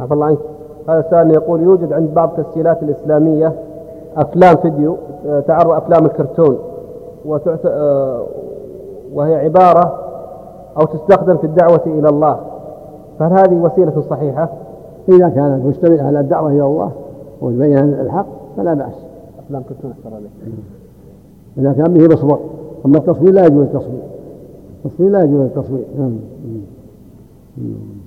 عفى الله عنك. هذا السؤال يقول يوجد عند بعض التسجيلات الإسلامية أفلام فيديو آه، تعرض أفلام الكرتون وتعت... آه، وهي عبارة أو تستخدم في الدعوة إلى الله. فهل هذه وسيلة صحيحة؟ إذا كانت مشتملة على الدعوة إلى الله وتبين الحق فلا بأس. أفلام كرتون أكثر عليك. إذا كان به مصور أما التصوير لا يجوز التصوير. التصوير لا يجوز التصوير. نعم. نعم.